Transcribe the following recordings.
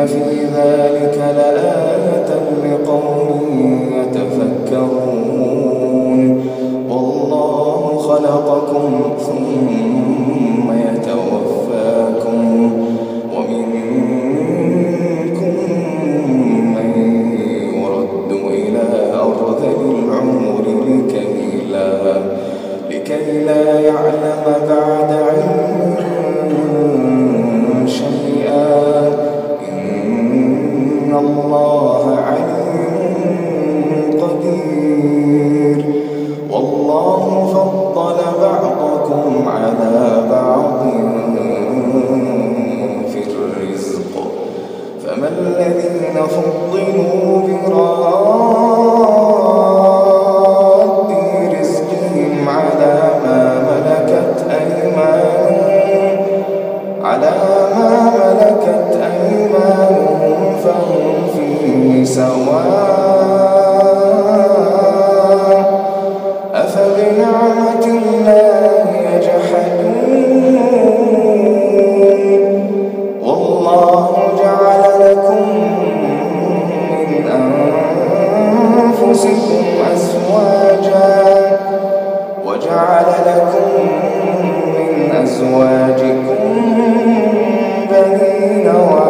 إن في ذلك لآية لقوم يتفكرون والله خلقكم ثم يتوفاكم ومنكم من يرد إلى أرض العمر لكي لا لكي لا يعلم بعد não,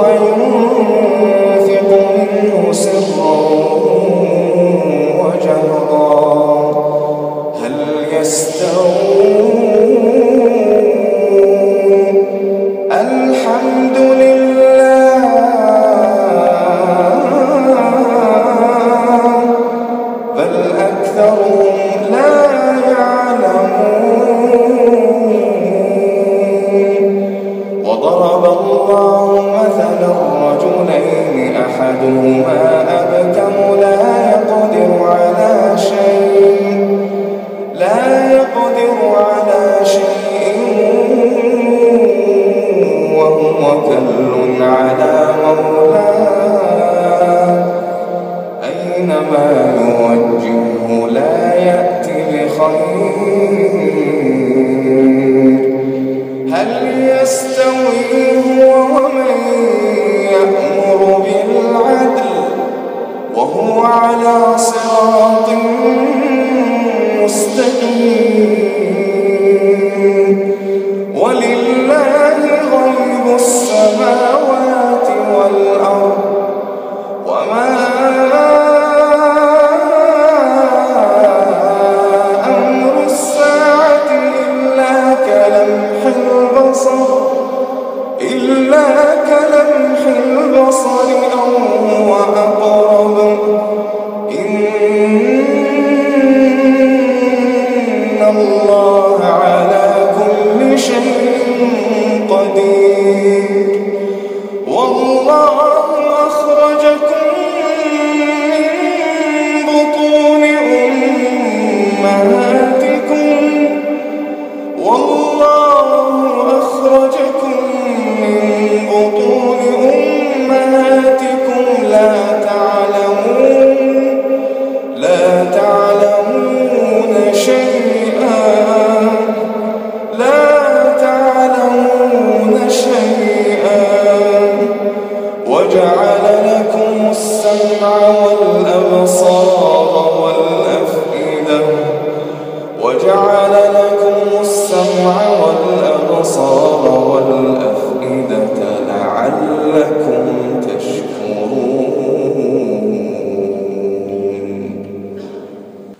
وينفق منه سرا وجهرا هل الحمد لله بل أكثرهم لا يعلمون وضرب الله مثل الرجلين أحدهما أبكم لا يقدر على شيء لا يقدر على شيء وهو كل على مولاه. أينما يوجهه لا يأتي بخير هل يستوي وعلى صراط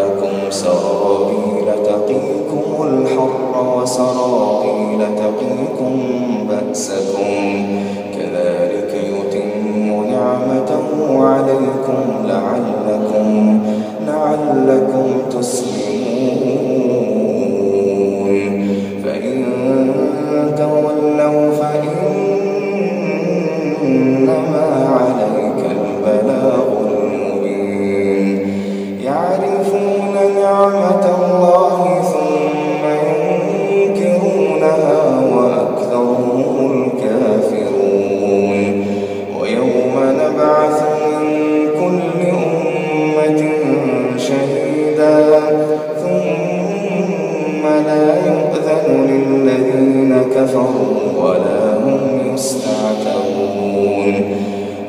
لكم سرابيل تقيكم الحر وسرابيل تقيكم بأسكم. كذلك يتم نعمته عليكم لعلكم, لعلكم تسلمون كفروا ولا هم يستعتبون.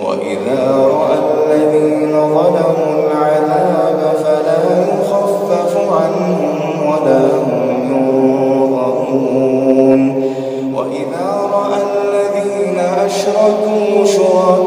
وإذا رأى الذين ظلموا العذاب فلا يخفف عنهم ولا هم ينظرون. وإذا رأى الذين أشركوا شركا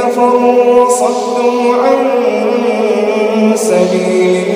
العذاب بما كان